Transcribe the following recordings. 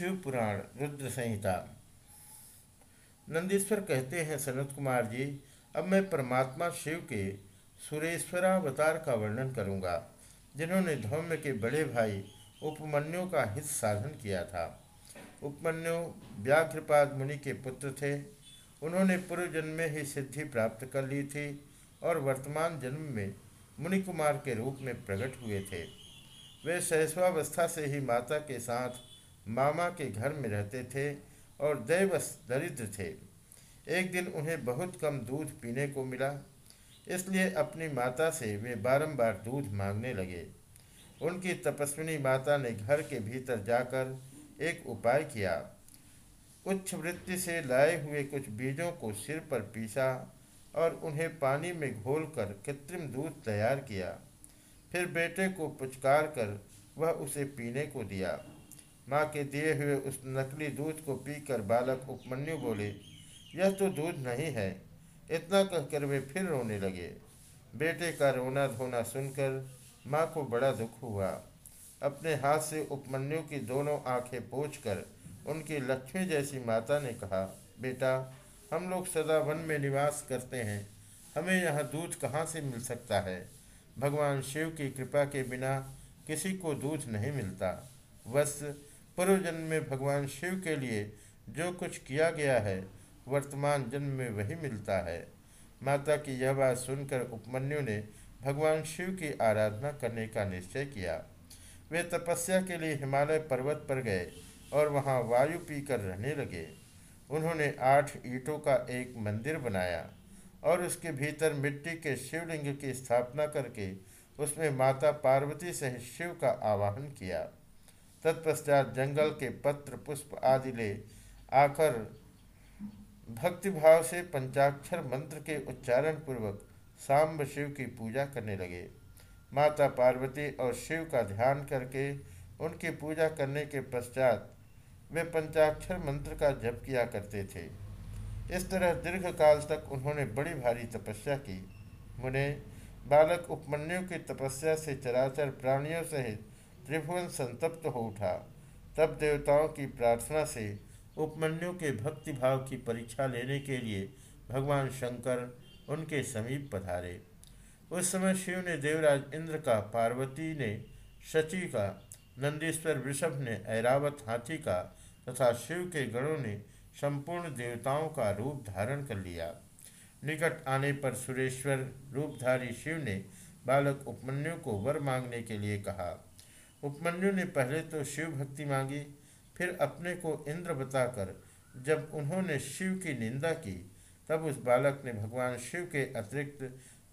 शिव पुराण, रुद्र संहिता। नंदीश्वर कहते हैं, सनत कुमार जी, अब मैं परमात्मा शिव के सुरेश्वरावतार का वर्णन करूँगा, जिन्होंने धौम्य के बड़े भाई उपमन्यु का हित साधन किया था। उपमन्यु व्याघ्रपाद मुनि के पुत्र थे। उन्होंने पूर्व जन्म में ही सिद्धि प्राप्त कर ली थी और वर्तमान जन्म में मुनि कुमार के रूप में प्रकट हुए थे। वे सहस्वावस्था से ही माता के साथ मामा के घर में रहते थे और दैवस दरिद्र थे। एक दिन उन्हें बहुत कम दूध पीने को मिला, इसलिए अपनी माता से वे बारंबार दूध मांगने लगे। उनकी तपस्विनी माता ने घर के भीतर जाकर एक उपाय किया। उच्च वृत्ति से लाए हुए कुछ बीजों को सिर पर पीसा और उन्हें पानी में घोलकर कृत्रिम दूध तैयार किया। फिर बेटे को पुचकार कर वह उसे पीने को दिया। माँ के दिए हुए उस नकली दूध को पीकर बालक उपमन्यु बोले, यह तो दूध नहीं है। इतना कहकर वे फिर रोने लगे। बेटे का रोना धोना सुनकर माँ को बड़ा दुख हुआ। अपने हाथ से उपमन्यु की दोनों आँखें पोछ उनकी लक्ष्मी जैसी माता ने कहा, बेटा, हम लोग सदा वन में निवास करते हैं। हमें यहाँ दूध कहाँ से मिल सकता है? भगवान शिव की कृपा के बिना किसी को दूध नहीं मिलता। बस पूर्व जन्म में भगवान शिव के लिए जो कुछ किया गया है, वर्तमान जन्म में वही मिलता है। माता की यह बात सुनकर उपमन्यु ने भगवान शिव की आराधना करने का निश्चय किया। वे तपस्या के लिए हिमालय पर्वत पर गए और वहाँ वायु पीकर रहने लगे। उन्होंने आठ ईंटों का एक मंदिर बनाया और उसके भीतर मिट्टी के शिवलिंग की स्थापना करके उसमें माता पार्वती सहित शिव का आवाहन किया। तत्पश्चात जंगल के पत्र, पुष्प आदि ले आकर भक्तिभाव से पंचाक्षर मंत्र के उच्चारण पूर्वक सांब शिव की पूजा करने लगे। माता पार्वती और शिव का ध्यान करके उनकी पूजा करने के पश्चात वे पंचाक्षर मंत्र का जप किया करते थे। इस तरह दीर्घ काल तक उन्होंने बड़ी भारी तपस्या की। मुने, बालक उपमन्यु की तपस्या से चराचर प्राणियों सहित त्रिभुवन संतप्त हो उठा। तब देवताओं की प्रार्थना से, उपमन्यु के भक्ति भाव की परीक्षा लेने के लिए भगवान शंकर उनके समीप पधारे। उस समय शिव ने देवराज इंद्र का, पार्वती ने शची का, नंदीश्वर वृषभ ने ऐरावत हाथी का तथा शिव के गणों ने संपूर्ण देवताओं का रूप धारण कर लिया। निकट आने पर सुरेश्वर रूपधारी शिव ने बालक उपमन्यु को वर मांगने के लिए कहा उपमन्यु ने पहले तो शिव भक्ति मांगी, फिर अपने को इंद्र बताकर जब उन्होंने शिव की निंदा की, तब उस बालक ने भगवान शिव के अतिरिक्त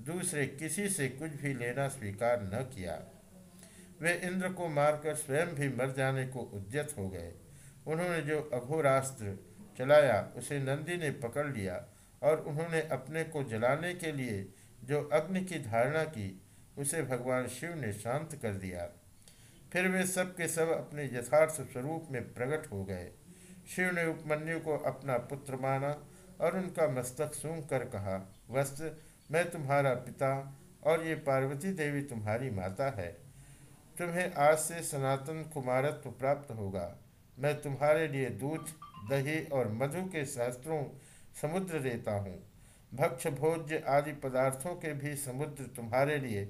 दूसरे किसी से कुछ भी लेना स्वीकार न किया। वे इंद्र को मारकर स्वयं भी मर जाने को उद्यत हो गए। उन्होंने जो अघोरास्त्र चलाया, उसे नंदी ने पकड़ लिया और उन्होंने अपने को जलाने के लिए जो अग्नि की धारणा की, उसे भगवान शिव ने शांत कर दिया। फिर वे सब के सब अपने यथार्थ स्वरूप में प्रकट हो गए। शिव ने उपमन्यु को अपना पुत्र माना और उनका मस्तक सूंघ कर कहा वस्त मैं तुम्हारा पिता और ये पार्वती देवी तुम्हारी माता है। तुम्हें आज से सनातन कुमारत्व प्राप्त होगा। मैं तुम्हारे लिए दूध, दही और मधु के शास्त्रों समुद्र देता हूँ। भक्ष भोज्य आदि पदार्थों के भी समुद्र तुम्हारे लिए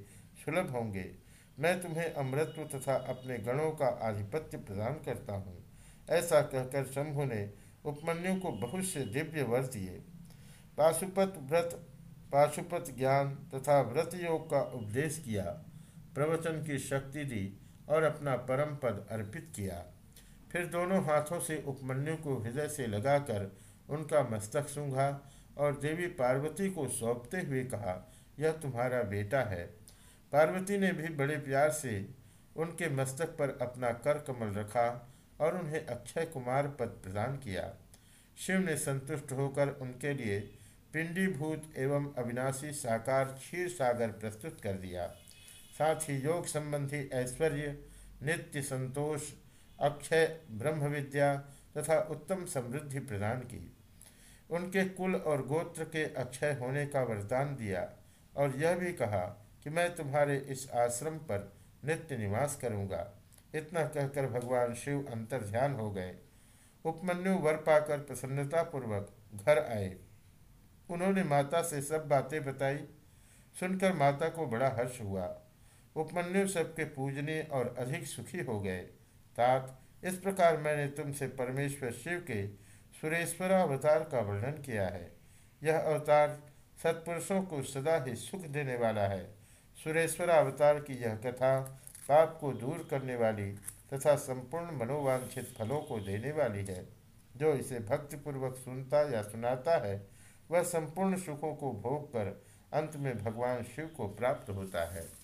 सुलभ होंगे। मैं तुम्हें अमृत्व तथा अपने गणों का आधिपत्य प्रदान करता हूँ। ऐसा कहकर शंभु ने उपमन्यु को बहुत से दिव्य वर दिए। पाशुपत व्रत, पाशुपत ज्ञान तथा व्रत योग का उपदेश किया, प्रवचन की शक्ति दी और अपना परम पद अर्पित किया। फिर दोनों हाथों से उपमन्यु को हृदय से लगाकर उनका मस्तक सूंघा और देवी पार्वती को सौंपते हुए कहा, यह तुम्हारा बेटा है। पार्वती ने भी बड़े प्यार से उनके मस्तक पर अपना कर कमल रखा और उन्हें अक्षय कुमार पद प्रदान किया। शिव ने संतुष्ट होकर उनके लिए पिंडीभूत एवं अविनाशी साकार क्षीर सागर प्रस्तुत कर दिया। साथ ही योग संबंधी ऐश्वर्य, नित्य संतोष, अक्षय, ब्रह्म विद्या तथा उत्तम समृद्धि प्रदान की। उनके कुल और गोत्र के अक्षय होने का वरदान दिया और यह भी कहा कि मैं तुम्हारे इस आश्रम पर नित्य निवास करूँगा। इतना कहकर भगवान शिव अंतर ध्यान हो गए। उपमन्यु वर पाकर प्रसन्नतापूर्वक घर आए। उन्होंने माता से सब बातें बताई। सुनकर माता को बड़ा हर्ष हुआ। उपमन्यु सबके पूजने और अधिक सुखी हो गए। तात, इस प्रकार मैंने तुमसे परमेश्वर शिव के सुरेश्वर अवतार का वर्णन किया है। यह अवतार सत्पुरुषों को सदा ही सुख देने वाला है। सुरेश्वर अवतार की यह कथा पाप को दूर करने वाली तथा संपूर्ण मनोवांछित फलों को देने वाली है। जो इसे भक्तिपूर्वक सुनता या सुनाता है, वह संपूर्ण सुखों को भोग कर अंत में भगवान शिव को प्राप्त होता है।